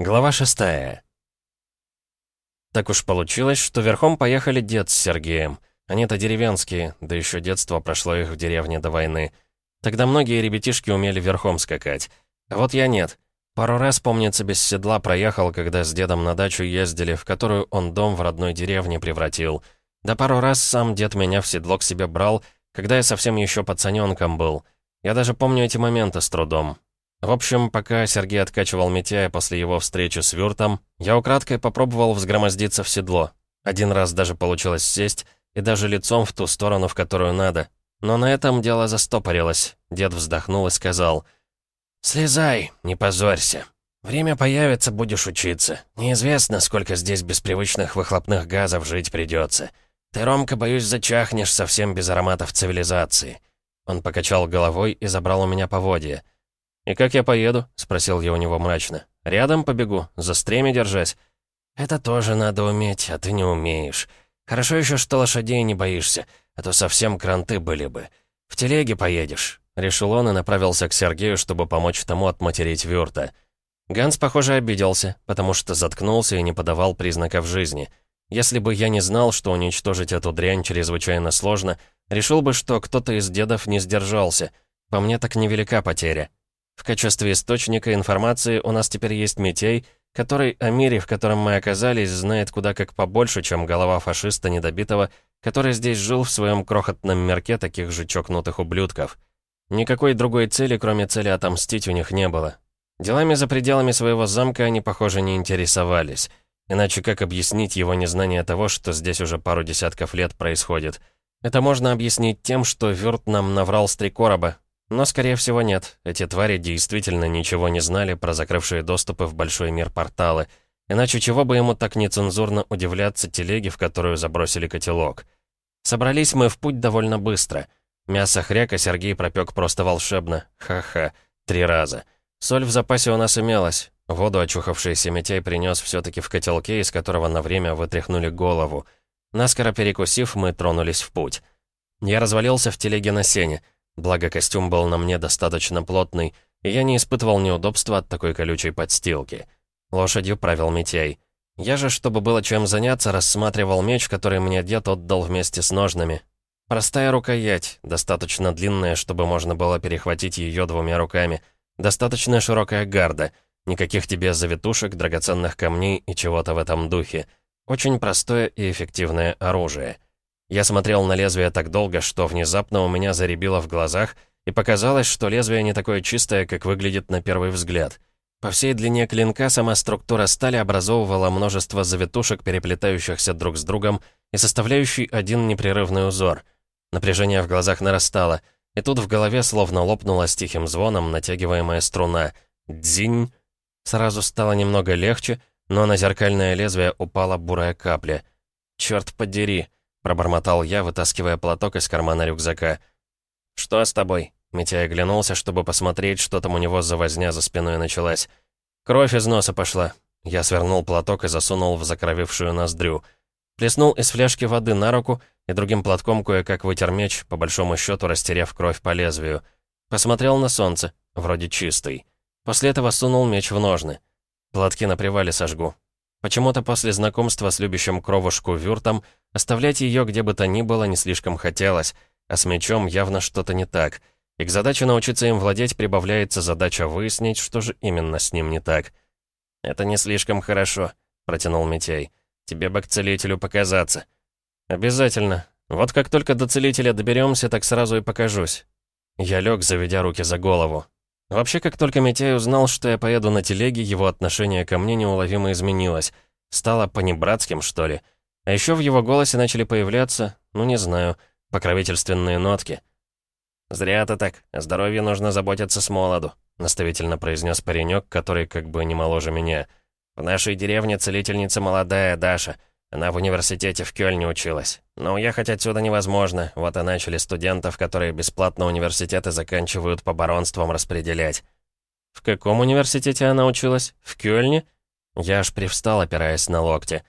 Глава шестая. Так уж получилось, что верхом поехали дед с Сергеем. Они-то деревенские, да еще детство прошло их в деревне до войны. Тогда многие ребятишки умели верхом скакать. А вот я нет. Пару раз, помнится, без седла проехал, когда с дедом на дачу ездили, в которую он дом в родной деревне превратил. Да пару раз сам дед меня в седло к себе брал, когда я совсем еще пацаненком был. Я даже помню эти моменты с трудом. В общем, пока Сергей откачивал Митяя после его встречи с Вюртом, я украдкой попробовал взгромоздиться в седло. Один раз даже получилось сесть, и даже лицом в ту сторону, в которую надо. Но на этом дело застопорилось. Дед вздохнул и сказал, «Слезай, не позорься. Время появится, будешь учиться. Неизвестно, сколько здесь беспривычных выхлопных газов жить придется. Ты, Ромка, боюсь, зачахнешь совсем без ароматов цивилизации». Он покачал головой и забрал у меня поводья. «И как я поеду?» — спросил я у него мрачно. «Рядом побегу, за стремя держась». «Это тоже надо уметь, а ты не умеешь. Хорошо еще, что лошадей не боишься, а то совсем кранты были бы. В телеге поедешь», — решил он и направился к Сергею, чтобы помочь тому отматерить Вюрта. Ганс, похоже, обиделся, потому что заткнулся и не подавал признаков жизни. Если бы я не знал, что уничтожить эту дрянь чрезвычайно сложно, решил бы, что кто-то из дедов не сдержался. По мне так невелика потеря. В качестве источника информации у нас теперь есть Митей, который о мире, в котором мы оказались, знает куда как побольше, чем голова фашиста недобитого, который здесь жил в своем крохотном мерке таких же чокнутых ублюдков. Никакой другой цели, кроме цели отомстить, у них не было. Делами за пределами своего замка они, похоже, не интересовались. Иначе как объяснить его незнание того, что здесь уже пару десятков лет происходит? Это можно объяснить тем, что Вёрт нам наврал с три короба, но, скорее всего, нет. Эти твари действительно ничего не знали про закрывшие доступы в большой мир порталы. Иначе чего бы ему так нецензурно удивляться телеге, в которую забросили котелок? Собрались мы в путь довольно быстро. Мясо хряка Сергей пропек просто волшебно. Ха-ха. Три раза. Соль в запасе у нас имелась. Воду очухавшийся Митяй принес все-таки в котелке, из которого на время вытряхнули голову. Наскоро перекусив, мы тронулись в путь. Я развалился в телеге на сене. Благо, костюм был на мне достаточно плотный, и я не испытывал неудобства от такой колючей подстилки. Лошадью правил Митяй. Я же, чтобы было чем заняться, рассматривал меч, который мне дед отдал вместе с ножнами. Простая рукоять, достаточно длинная, чтобы можно было перехватить ее двумя руками. Достаточно широкая гарда. Никаких тебе завитушек, драгоценных камней и чего-то в этом духе. Очень простое и эффективное оружие. Я смотрел на лезвие так долго, что внезапно у меня заребило в глазах, и показалось, что лезвие не такое чистое, как выглядит на первый взгляд. По всей длине клинка сама структура стали образовывала множество завитушек, переплетающихся друг с другом и составляющий один непрерывный узор. Напряжение в глазах нарастало, и тут в голове словно лопнула с тихим звоном натягиваемая струна. Дзинь! Сразу стало немного легче, но на зеркальное лезвие упала бурая капля. «Черт подери!» Пробормотал я, вытаскивая платок из кармана рюкзака. «Что с тобой?» Митяй оглянулся, чтобы посмотреть, что там у него за возня за спиной началась. «Кровь из носа пошла». Я свернул платок и засунул в закровившую ноздрю. Плеснул из фляжки воды на руку и другим платком кое-как вытер меч, по большому счету растеряв кровь по лезвию. Посмотрел на солнце, вроде чистый. После этого сунул меч в ножны. Платки на привале сожгу. Почему-то после знакомства с любящим кровушку Вюртом оставлять ее где бы то ни было не слишком хотелось, а с мечом явно что-то не так. И к задаче научиться им владеть прибавляется задача выяснить, что же именно с ним не так. «Это не слишком хорошо», — протянул Митяй. «Тебе бы к целителю показаться». «Обязательно. Вот как только до целителя доберемся, так сразу и покажусь». Я лег, заведя руки за голову. Вообще, как только Митяй узнал, что я поеду на телеге, его отношение ко мне неуловимо изменилось. Стало понебратским, что ли. А еще в его голосе начали появляться, ну не знаю, покровительственные нотки. «Зря ты так. О здоровье нужно заботиться с молоду», — наставительно произнес паренек, который как бы не моложе меня. «В нашей деревне целительница молодая, Даша. Она в университете в Кёльне училась. Но уехать отсюда невозможно. Вот и начали студентов, которые бесплатно университеты заканчивают по баронствам распределять. В каком университете она училась? В Кёльне? Я аж привстал, опираясь на локти.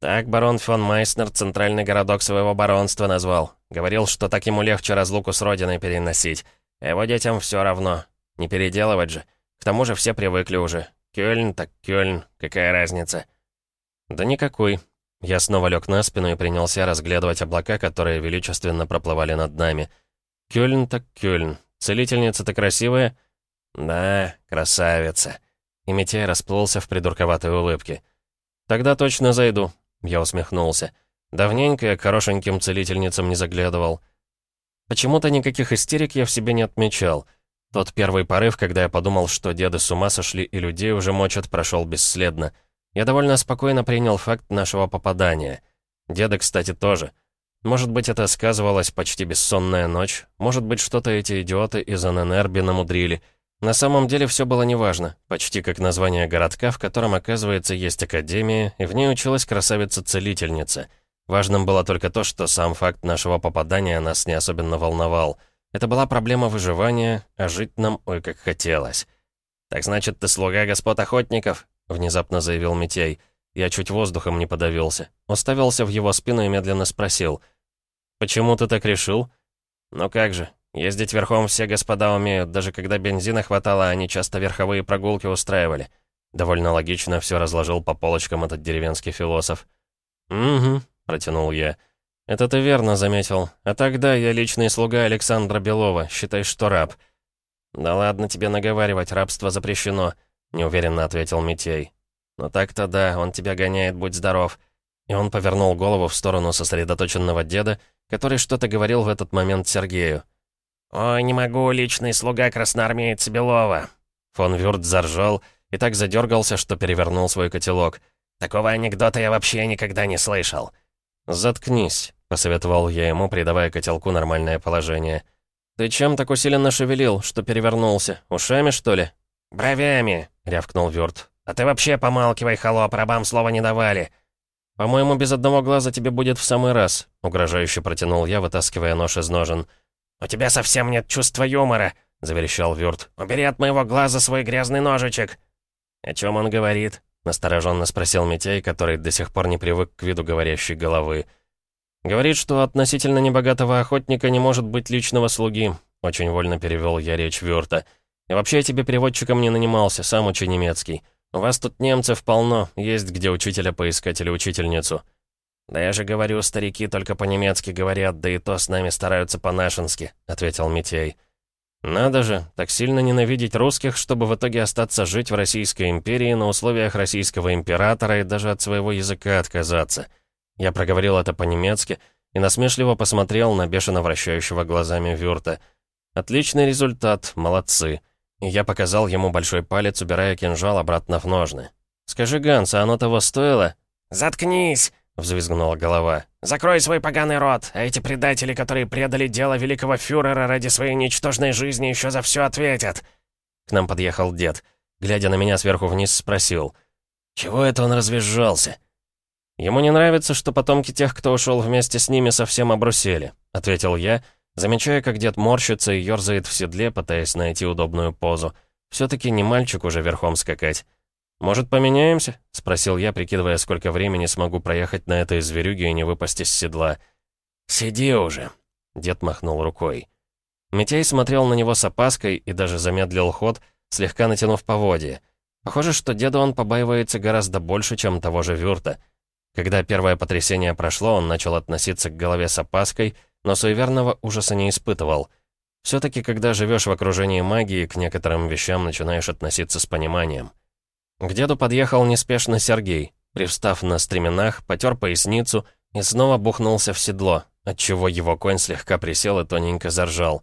Так барон фон Майснер центральный городок своего баронства назвал. Говорил, что так ему легче разлуку с родиной переносить. А его детям все равно. Не переделывать же. К тому же все привыкли уже. Кёльн так Кёльн, какая разница?» «Да никакой». Я снова лег на спину и принялся разглядывать облака, которые величественно проплывали над нами. «Кёльн так Кёльн. Целительница-то красивая?» «Да, красавица». И Митяй расплылся в придурковатой улыбке. «Тогда точно зайду», — я усмехнулся. «Давненько я к хорошеньким целительницам не заглядывал». Почему-то никаких истерик я в себе не отмечал. Тот первый порыв, когда я подумал, что деды с ума сошли и людей уже мочат, прошел бесследно. Я довольно спокойно принял факт нашего попадания. Деда, кстати, тоже. Может быть, это сказывалась почти бессонная ночь, может быть, что-то эти идиоты из ННРБ намудрили — на самом деле все было неважно, почти как название городка, в котором, оказывается, есть академия, и в ней училась красавица-целительница. Важным было только то, что сам факт нашего попадания нас не особенно волновал. Это была проблема выживания, а жить нам ой как хотелось. «Так значит, ты слуга господ охотников?» — внезапно заявил Митей. Я чуть воздухом не подавился. Уставился в его спину и медленно спросил. «Почему ты так решил?» «Ну как же, Ездить верхом все господа умеют, даже когда бензина хватало, они часто верховые прогулки устраивали. Довольно логично все разложил по полочкам этот деревенский философ. «Угу», — протянул я. «Это ты верно заметил. А тогда я личный слуга Александра Белова, считай, что раб». «Да ладно тебе наговаривать, рабство запрещено», — неуверенно ответил Митей. «Ну так-то да, он тебя гоняет, будь здоров». И он повернул голову в сторону сосредоточенного деда, который что-то говорил в этот момент Сергею. «Ой, не могу, личный слуга красноармейца Белова!» Фон Вюрт заржал и так задергался, что перевернул свой котелок. «Такого анекдота я вообще никогда не слышал!» «Заткнись», — посоветовал я ему, придавая котелку нормальное положение. «Ты чем так усиленно шевелил, что перевернулся? Ушами, что ли?» «Бровями», — рявкнул Вюрт. «А ты вообще помалкивай, холоп, рабам слова не давали». «По-моему, без одного глаза тебе будет в самый раз», — угрожающе протянул я, вытаскивая нож из ножен. «У тебя совсем нет чувства юмора», — заверещал Вюрт. «Убери от моего глаза свой грязный ножичек». «О чем он говорит?» — настороженно спросил Митяй, который до сих пор не привык к виду говорящей головы. «Говорит, что относительно небогатого охотника не может быть личного слуги», — очень вольно перевел я речь Вюрта. «И вообще я тебе переводчиком не нанимался, сам учи немецкий. У вас тут немцев полно, есть где учителя поискать или учительницу». «Да я же говорю, старики только по-немецки говорят, да и то с нами стараются по-нашенски», — ответил Митей. «Надо же, так сильно ненавидеть русских, чтобы в итоге остаться жить в Российской империи на условиях российского императора и даже от своего языка отказаться». Я проговорил это по-немецки и насмешливо посмотрел на бешено вращающего глазами Вюрта. «Отличный результат, молодцы». Я показал ему большой палец, убирая кинжал обратно в ножны. «Скажи, Ганс, а оно того стоило?» «Заткнись!» взвизгнула голова. «Закрой свой поганый рот, а эти предатели, которые предали дело великого фюрера ради своей ничтожной жизни, еще за все ответят!» К нам подъехал дед. Глядя на меня сверху вниз, спросил. «Чего это он развизжался?» «Ему не нравится, что потомки тех, кто ушел вместе с ними, совсем обрусели», — ответил я, замечая, как дед морщится и ерзает в седле, пытаясь найти удобную позу. «Все-таки не мальчик уже верхом скакать». «Может, поменяемся?» — спросил я, прикидывая, сколько времени смогу проехать на этой зверюге и не выпасть из седла. «Сиди уже!» — дед махнул рукой. Митяй смотрел на него с опаской и даже замедлил ход, слегка натянув поводья. Похоже, что деда он побаивается гораздо больше, чем того же Вюрта. Когда первое потрясение прошло, он начал относиться к голове с опаской, но суеверного ужаса не испытывал. Все-таки, когда живешь в окружении магии, к некоторым вещам начинаешь относиться с пониманием. К деду подъехал неспешно Сергей. Привстав на стременах, потер поясницу и снова бухнулся в седло, отчего его конь слегка присел и тоненько заржал.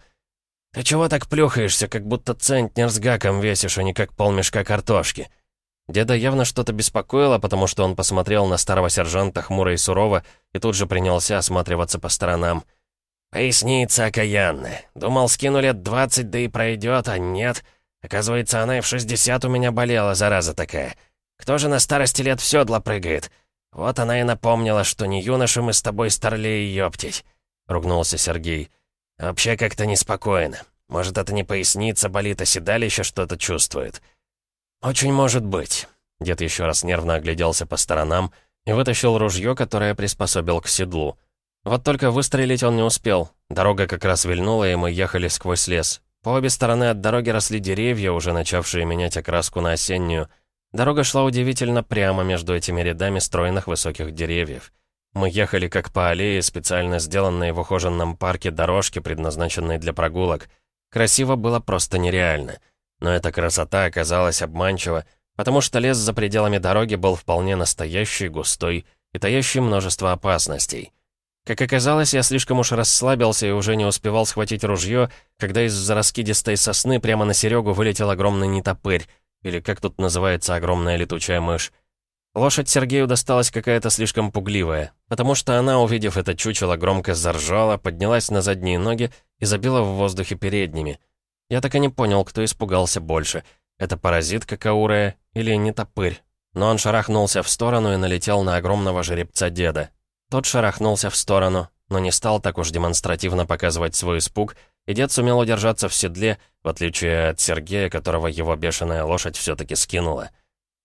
«Ты чего так плюхаешься, как будто центнер с гаком весишь, а не как полмешка картошки?» Деда явно что-то беспокоило, потому что он посмотрел на старого сержанта хмуро и сурово и тут же принялся осматриваться по сторонам. «Поясница окаянная. Думал, скину лет двадцать, да и пройдет, а нет. Оказывается, она и в 60 у меня болела, зараза такая. Кто же на старости лет в седло прыгает? Вот она и напомнила, что не юноши мы с тобой старлей ёптить», — ругнулся Сергей. «Вообще как-то неспокойно. Может, это не поясница болит, а седалище что-то чувствует?» «Очень может быть». Дед еще раз нервно огляделся по сторонам и вытащил ружье, которое приспособил к седлу. Вот только выстрелить он не успел. Дорога как раз вильнула, и мы ехали сквозь лес. По обе стороны от дороги росли деревья, уже начавшие менять окраску на осеннюю. Дорога шла удивительно прямо между этими рядами стройных высоких деревьев. Мы ехали как по аллее, специально сделанной в ухоженном парке дорожки, предназначенной для прогулок. Красиво было просто нереально. Но эта красота оказалась обманчива, потому что лес за пределами дороги был вполне настоящий, густой и таящий множество опасностей. Как оказалось, я слишком уж расслабился и уже не успевал схватить ружье, когда из-за раскидистой сосны прямо на Серегу вылетел огромный нетопырь, или как тут называется огромная летучая мышь. Лошадь Сергею досталась какая-то слишком пугливая, потому что она, увидев это чучело, громко заржала, поднялась на задние ноги и забила в воздухе передними. Я так и не понял, кто испугался больше. Это паразитка Каурая или нетопырь. Но он шарахнулся в сторону и налетел на огромного жеребца деда. Тот шарахнулся в сторону, но не стал так уж демонстративно показывать свой испуг, и дед сумел удержаться в седле, в отличие от Сергея, которого его бешеная лошадь все-таки скинула.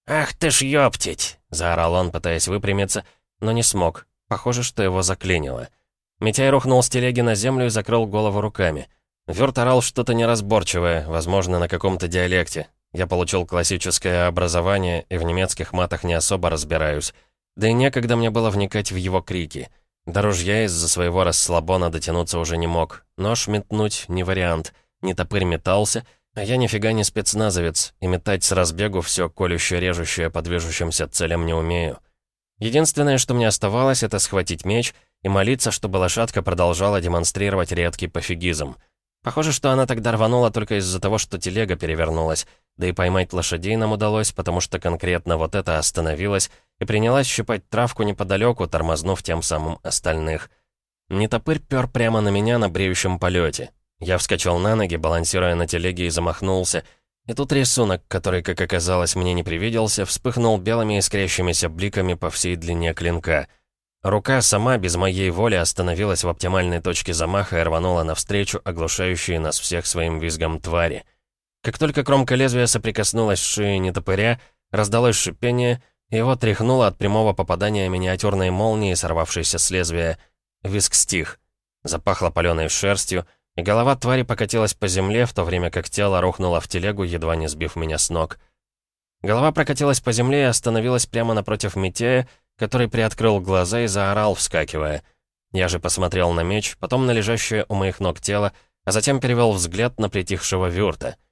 «Ах ты ж ёптить!» — заорал он, пытаясь выпрямиться, но не смог. Похоже, что его заклинило. Митяй рухнул с телеги на землю и закрыл голову руками. Вёрт орал что-то неразборчивое, возможно, на каком-то диалекте. Я получил классическое образование и в немецких матах не особо разбираюсь. Да и некогда мне было вникать в его крики. До ружья из-за своего расслабона дотянуться уже не мог. Нож метнуть не вариант. Не топырь метался, а я нифига не спецназовец, и метать с разбегу все колюще-режущее по движущимся целям не умею. Единственное, что мне оставалось, это схватить меч и молиться, чтобы лошадка продолжала демонстрировать редкий пофигизм. Похоже, что она тогда рванула только из-за того, что телега перевернулась, да и поймать лошадей нам удалось, потому что конкретно вот это остановилось и принялась щипать травку неподалеку, тормознув тем самым остальных. Нетопырь пёр прямо на меня на бреющем полете. Я вскочил на ноги, балансируя на телеге и замахнулся. И тут рисунок, который, как оказалось, мне не привиделся, вспыхнул белыми искрящимися бликами по всей длине клинка. Рука сама, без моей воли, остановилась в оптимальной точке замаха и рванула навстречу оглушающие нас всех своим визгом твари. Как только кромка лезвия соприкоснулась с шеей нетопыря, раздалось шипение, его тряхнуло от прямого попадания миниатюрной молнии, сорвавшейся с лезвия. Визг стих. Запахло паленой шерстью, и голова твари покатилась по земле, в то время как тело рухнуло в телегу, едва не сбив меня с ног. Голова прокатилась по земле и остановилась прямо напротив Митея, который приоткрыл глаза и заорал, вскакивая. Я же посмотрел на меч, потом на лежащее у моих ног тело, а затем перевел взгляд на притихшего Вюрта —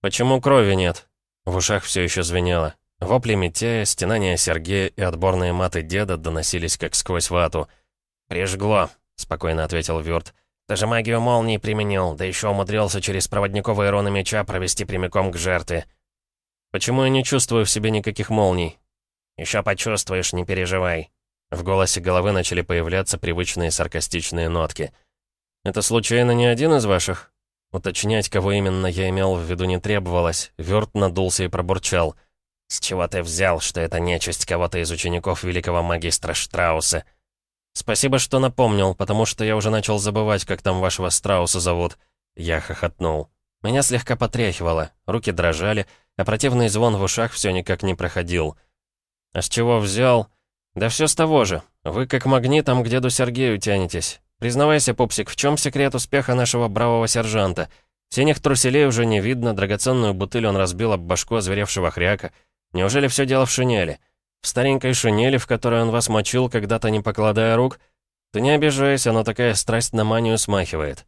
«Почему крови нет?» В ушах все еще звенело. Вопли Митяя, стенания Сергея и отборные маты деда доносились как сквозь вату. «Прижгло», — спокойно ответил Вюрт. «Ты же магию молнии применил, да еще умудрился через проводниковые руны меча провести прямиком к жертве». «Почему я не чувствую в себе никаких молний?» «Еще почувствуешь, не переживай». В голосе головы начали появляться привычные саркастичные нотки. «Это случайно не один из ваших?» Уточнять, кого именно я имел в виду, не требовалось. Вёрт надулся и пробурчал. «С чего ты взял, что это нечисть кого-то из учеников великого магистра Штрауса?» «Спасибо, что напомнил, потому что я уже начал забывать, как там вашего Страуса зовут». Я хохотнул. Меня слегка потряхивало, руки дрожали, а противный звон в ушах все никак не проходил. «А с чего взял?» «Да все с того же. Вы как магнитом к деду Сергею тянетесь. Признавайся, пупсик, в чем секрет успеха нашего бравого сержанта? Синих труселей уже не видно, драгоценную бутыль он разбил об башку озверевшего хряка. Неужели все дело в шинели? В старенькой шинели, в которой он вас мочил, когда-то не покладая рук? Ты не обижайся, но такая страсть на манию смахивает.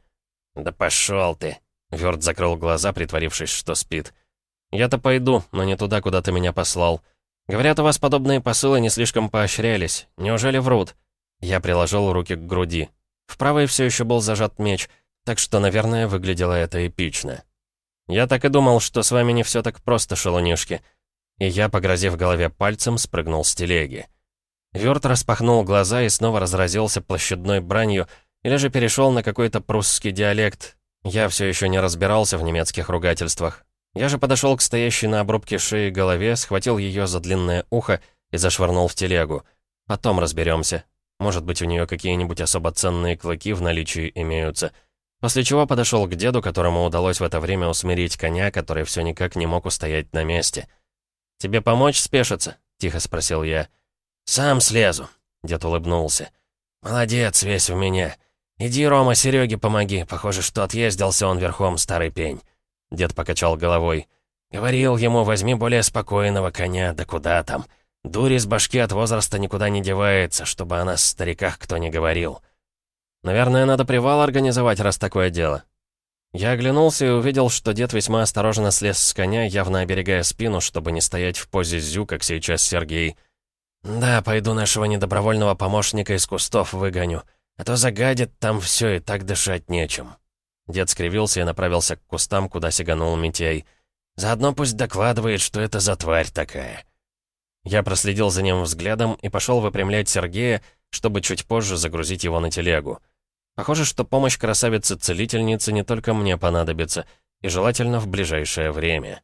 «Да пошел ты!» Вёрт закрыл глаза, притворившись, что спит. «Я-то пойду, но не туда, куда ты меня послал. Говорят, у вас подобные посылы не слишком поощрялись. Неужели врут?» Я приложил руки к груди. В правой все еще был зажат меч, так что, наверное, выглядело это эпично. Я так и думал, что с вами не все так просто, шалунишки. И я, погрозив голове пальцем, спрыгнул с телеги. Вёрт распахнул глаза и снова разразился площадной бранью, или же перешел на какой-то прусский диалект. Я все еще не разбирался в немецких ругательствах. Я же подошел к стоящей на обрубке шеи голове, схватил ее за длинное ухо и зашвырнул в телегу. Потом разберемся. Может быть, у нее какие-нибудь особо ценные клыки в наличии имеются. После чего подошел к деду, которому удалось в это время усмирить коня, который все никак не мог устоять на месте. «Тебе помочь спешиться?» — тихо спросил я. «Сам слезу», — дед улыбнулся. «Молодец, весь в меня. Иди, Рома, Сереге помоги. Похоже, что отъездился он верхом, старый пень». Дед покачал головой. Говорил ему, возьми более спокойного коня, да куда там. Дурь из башки от возраста никуда не девается, чтобы о нас, стариках, кто не говорил. Наверное, надо привал организовать, раз такое дело. Я оглянулся и увидел, что дед весьма осторожно слез с коня, явно оберегая спину, чтобы не стоять в позе зю, как сейчас Сергей. «Да, пойду нашего недобровольного помощника из кустов выгоню, а то загадит там все и так дышать нечем». Дед скривился и направился к кустам, куда сиганул Митей. Заодно пусть докладывает, что это за тварь такая. Я проследил за ним взглядом и пошел выпрямлять Сергея, чтобы чуть позже загрузить его на телегу. Похоже, что помощь красавицы-целительницы не только мне понадобится, и желательно в ближайшее время.